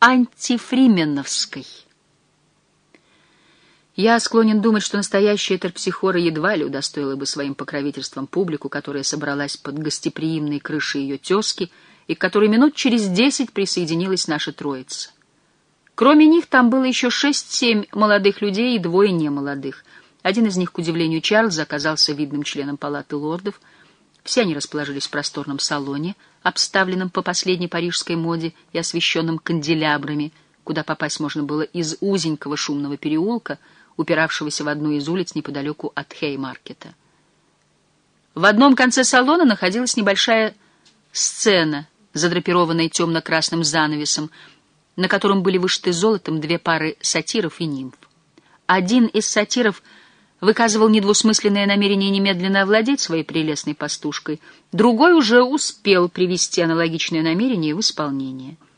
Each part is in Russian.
антифрименовской. Я склонен думать, что настоящая терпсихора едва ли удостоила бы своим покровительством публику, которая собралась под гостеприимной крышей ее тезки и к которой минут через десять присоединилась наша троица. Кроме них там было еще шесть-семь молодых людей и двое немолодых. Один из них, к удивлению Чарльза, оказался видным членом палаты лордов. Все они расположились в просторном салоне, обставленном по последней парижской моде и освещенном канделябрами, куда попасть можно было из узенького шумного переулка — упиравшегося в одну из улиц неподалеку от Хеймаркета. В одном конце салона находилась небольшая сцена, задрапированная темно-красным занавесом, на котором были вышиты золотом две пары сатиров и нимф. Один из сатиров выказывал недвусмысленное намерение немедленно овладеть своей прелестной пастушкой, другой уже успел привести аналогичное намерение в исполнение —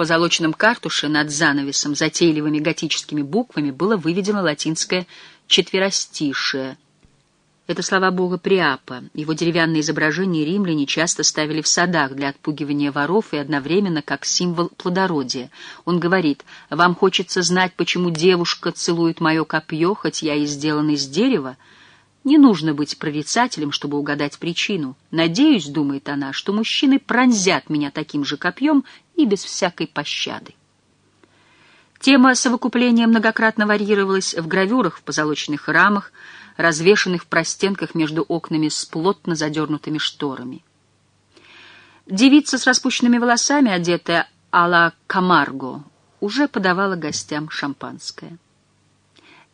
позолоченном картуше над занавесом затейливыми готическими буквами было выведено латинское четверостишее. Это слова бога Приапа. Его деревянные изображения римляне часто ставили в садах для отпугивания воров и одновременно как символ плодородия. Он говорит, «Вам хочется знать, почему девушка целует мое копье, хоть я и сделан из дерева?» Не нужно быть прорицателем, чтобы угадать причину. Надеюсь, думает она, что мужчины пронзят меня таким же копьем и без всякой пощады. Тема совокупления многократно варьировалась в гравюрах в позолоченных рамах, развешанных в простенках между окнами с плотно задернутыми шторами. Девица с распущенными волосами, одетая а-ла Камарго, уже подавала гостям шампанское.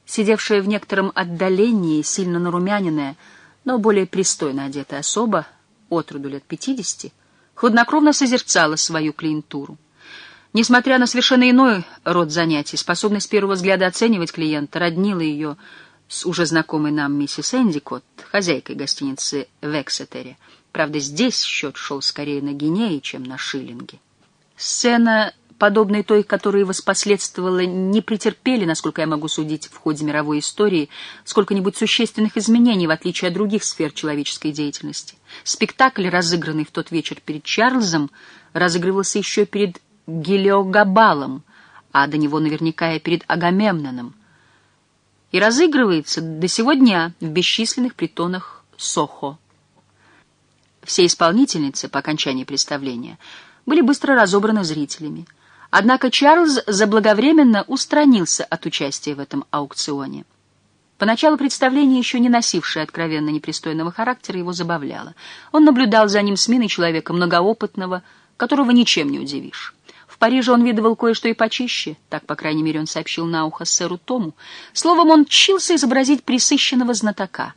Сидевшая в некотором отдалении, сильно нарумяненная, но более пристойно одетая особа, от роду лет пятидесяти, хладнокровно созерцала свою клиентуру. Несмотря на совершенно иной род занятий, способность первого взгляда оценивать клиента роднила ее с уже знакомой нам миссис Эндикот, хозяйкой гостиницы в Эксетере. Правда, здесь счет шел скорее на гинеи, чем на шиллинги. Сцена подобной той, которая воспоследствовала, не претерпели, насколько я могу судить, в ходе мировой истории, сколько-нибудь существенных изменений, в отличие от других сфер человеческой деятельности. Спектакль, разыгранный в тот вечер перед Чарльзом, разыгрывался еще перед Гелиогабалом, а до него наверняка и перед Агамемноном, и разыгрывается до сего дня в бесчисленных притонах Сохо. Все исполнительницы по окончании представления были быстро разобраны зрителями. Однако Чарльз заблаговременно устранился от участия в этом аукционе. Поначалу представление, еще не носившее откровенно непристойного характера, его забавляло. Он наблюдал за ним с миной человека многоопытного, которого ничем не удивишь. В Париже он видывал кое-что и почище, так, по крайней мере, он сообщил на ухо сэру Тому. Словом, он чился изобразить присыщенного знатока.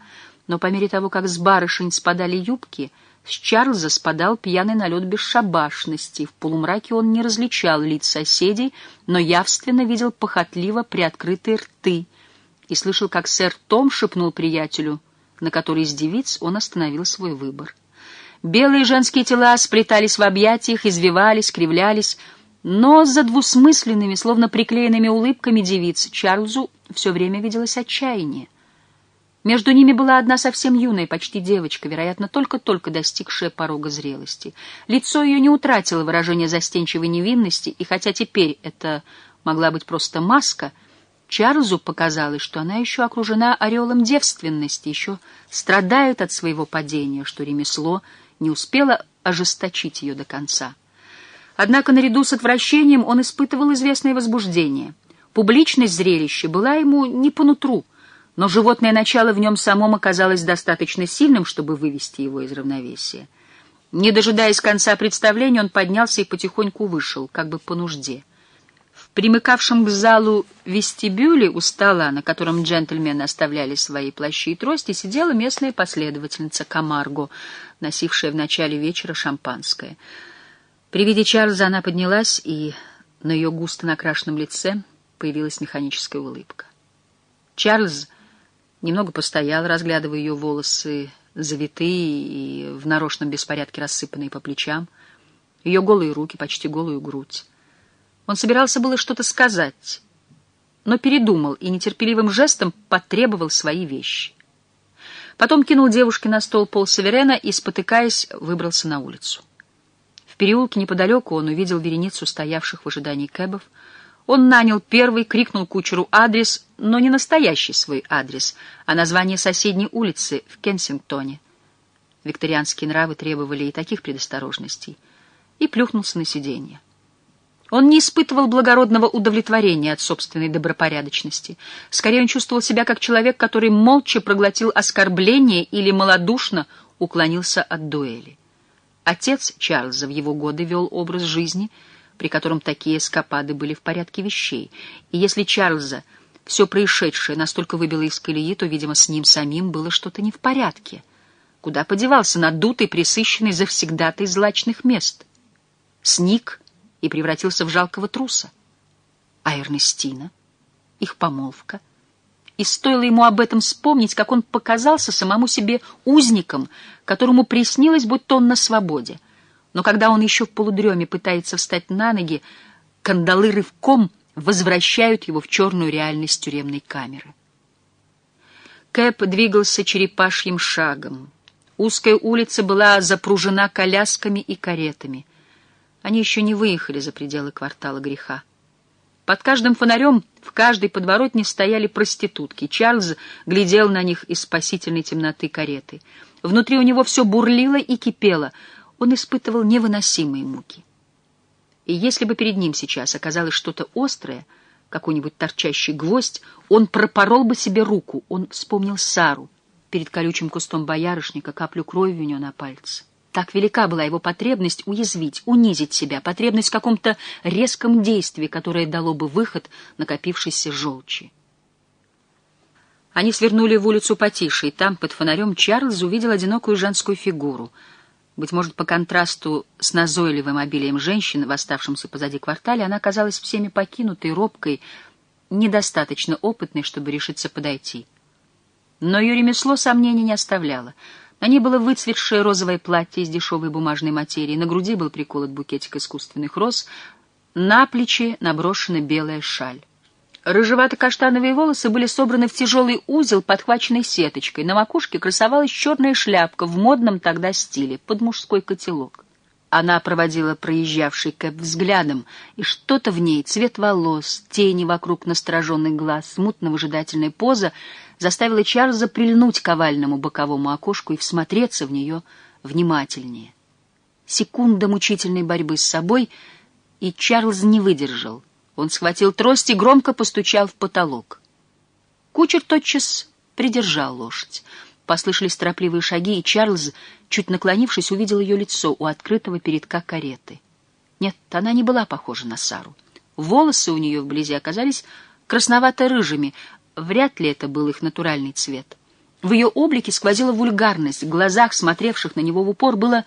Но по мере того, как с барышень спадали юбки — с Чарльза спадал пьяный налет бесшабашности. В полумраке он не различал лиц соседей, но явственно видел похотливо приоткрытые рты и слышал, как сэр Том шепнул приятелю, на который из девиц он остановил свой выбор. Белые женские тела сплетались в объятиях, извивались, кривлялись, но за двусмысленными, словно приклеенными улыбками девиц Чарльзу все время виделось отчаяние. Между ними была одна совсем юная, почти девочка, вероятно, только-только достигшая порога зрелости. Лицо ее не утратило выражение застенчивой невинности, и хотя теперь это могла быть просто маска, Чарльзу показалось, что она еще окружена ореолом девственности, еще страдает от своего падения, что ремесло не успело ожесточить ее до конца. Однако наряду с отвращением он испытывал известное возбуждение. Публичность зрелища была ему не по нутру — но животное начало в нем самом оказалось достаточно сильным, чтобы вывести его из равновесия. Не дожидаясь конца представления, он поднялся и потихоньку вышел, как бы по нужде. В примыкавшем к залу вестибюле у стола, на котором джентльмены оставляли свои плащи и трости, сидела местная последовательница Камарго, носившая в начале вечера шампанское. При виде Чарльза она поднялась, и на ее густо накрашенном лице появилась механическая улыбка. Чарльз Немного постоял, разглядывая ее волосы, завитые и в нарочном беспорядке рассыпанные по плечам, ее голые руки, почти голую грудь. Он собирался было что-то сказать, но передумал и нетерпеливым жестом потребовал свои вещи. Потом кинул девушке на стол пол Северена и, спотыкаясь, выбрался на улицу переулке неподалеку он увидел вереницу стоявших в ожидании кэбов. Он нанял первый, крикнул кучеру адрес, но не настоящий свой адрес, а название соседней улицы в Кенсингтоне. Викторианские нравы требовали и таких предосторожностей. И плюхнулся на сиденье. Он не испытывал благородного удовлетворения от собственной добропорядочности. Скорее, он чувствовал себя как человек, который молча проглотил оскорбление или малодушно уклонился от дуэли. Отец Чарльза в его годы вел образ жизни, при котором такие эскапады были в порядке вещей. И если Чарльза все происшедшее настолько выбило из колеи, то, видимо, с ним самим было что-то не в порядке. Куда подевался надутый, присыщенный завсегдатой злачных мест? Сник и превратился в жалкого труса. А Эрнестина? Их помолвка? И стоило ему об этом вспомнить, как он показался самому себе узником, которому приснилось, будто он на свободе. Но когда он еще в полудреме пытается встать на ноги, кандалы рывком возвращают его в черную реальность тюремной камеры. Кэп двигался черепашьим шагом. Узкая улица была запружена колясками и каретами. Они еще не выехали за пределы квартала греха. Под каждым фонарем в каждой подворотне стояли проститутки. Чарльз глядел на них из спасительной темноты кареты. Внутри у него все бурлило и кипело. Он испытывал невыносимые муки. И если бы перед ним сейчас оказалось что-то острое, какой-нибудь торчащий гвоздь, он пропорол бы себе руку. Он вспомнил Сару — перед колючим кустом боярышника каплю крови у нее на пальце. Так велика была его потребность уязвить, унизить себя, потребность в каком-то резком действии, которое дало бы выход накопившейся желчи. Они свернули в улицу потише, и там, под фонарем, Чарльз увидел одинокую женскую фигуру. Быть может, по контрасту с назойливым обилием женщин в оставшемся позади квартале, она казалась всеми покинутой, робкой, недостаточно опытной, чтобы решиться подойти. Но ее ремесло сомнений не оставляло. На ней было выцветшее розовое платье из дешевой бумажной материи, на груди был приколот букетик искусственных роз, на плечи наброшена белая шаль. Рыжевато-каштановые волосы были собраны в тяжелый узел, подхваченный сеточкой. На макушке красовалась черная шляпка в модном тогда стиле, под мужской котелок. Она проводила проезжавший Кэп взглядом, и что-то в ней, цвет волос, тени вокруг настороженных глаз, смутно-выжидательная поза, заставило Чарльза прильнуть к овальному боковому окошку и всмотреться в нее внимательнее. Секунда мучительной борьбы с собой, и Чарльз не выдержал. Он схватил трость и громко постучал в потолок. Кучер тотчас придержал лошадь. Послышались торопливые шаги, и Чарльз, чуть наклонившись, увидел ее лицо у открытого передка кареты. Нет, она не была похожа на Сару. Волосы у нее вблизи оказались красновато-рыжими, вряд ли это был их натуральный цвет. В ее облике сквозила вульгарность, в глазах, смотревших на него в упор, было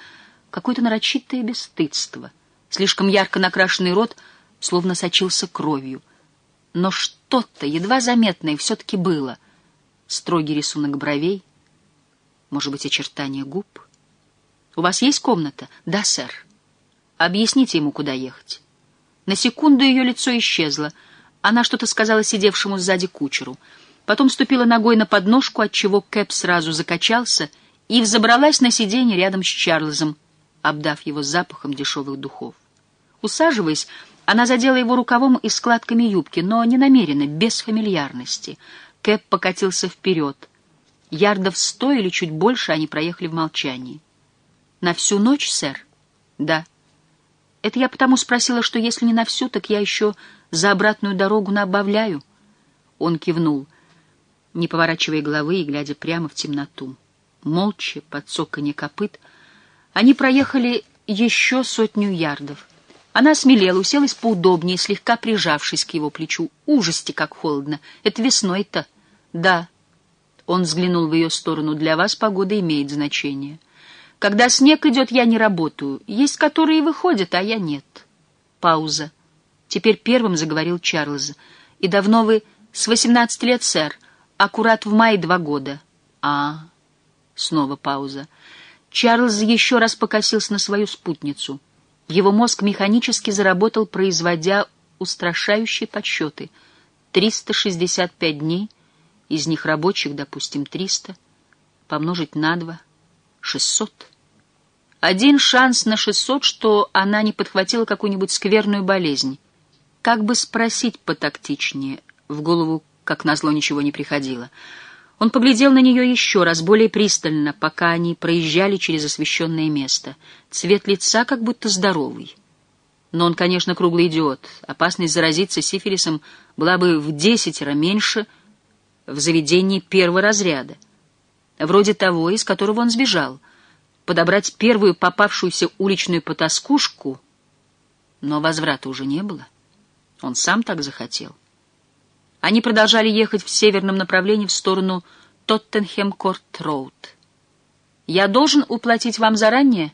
какое-то нарочитое бесстыдство. Слишком ярко накрашенный рот словно сочился кровью. Но что-то едва заметное все-таки было. Строгий рисунок бровей — может быть, очертания губ? У вас есть комната? Да, сэр. Объясните ему, куда ехать. На секунду ее лицо исчезло. Она что-то сказала сидевшему сзади кучеру. Потом ступила ногой на подножку, отчего Кэп сразу закачался и взобралась на сиденье рядом с Чарльзом, обдав его запахом дешевых духов. Усаживаясь, она задела его рукавом и складками юбки, но не намеренно, без фамильярности. Кэп покатился вперед — Ярдов сто или чуть больше они проехали в молчании. «На всю ночь, сэр?» «Да». «Это я потому спросила, что если не на всю, так я еще за обратную дорогу набавляю». Он кивнул, не поворачивая головы и глядя прямо в темноту. Молча, под цоканье копыт, они проехали еще сотню ярдов. Она смелела, уселась поудобнее, слегка прижавшись к его плечу. Ужасти, как холодно. Это весной-то. Да, он взглянул в ее сторону. «Для вас погода имеет значение. Когда снег идет, я не работаю. Есть которые выходят, а я нет». Пауза. Теперь первым заговорил Чарльз. «И давно вы...» «С восемнадцати лет, сэр. Аккурат в мае два года». «А...» Снова пауза. Чарльз еще раз покосился на свою спутницу. Его мозг механически заработал, производя устрашающие подсчеты. Триста шестьдесят пять дней — из них рабочих, допустим, 300, помножить на 2 — 600. Один шанс на шестьсот, что она не подхватила какую-нибудь скверную болезнь. Как бы спросить потактичнее, в голову, как назло, ничего не приходило. Он поглядел на нее еще раз, более пристально, пока они проезжали через освещенное место. Цвет лица как будто здоровый. Но он, конечно, круглый идиот. Опасность заразиться сифилисом была бы в десятеро меньше в заведении первого разряда. Вроде того, из которого он сбежал — подобрать первую попавшуюся уличную потаскушку, но возврата уже не было. Он сам так захотел. Они продолжали ехать в северном направлении в сторону Тоттенхэм-Корт-Роуд. «Я должен уплатить вам заранее?»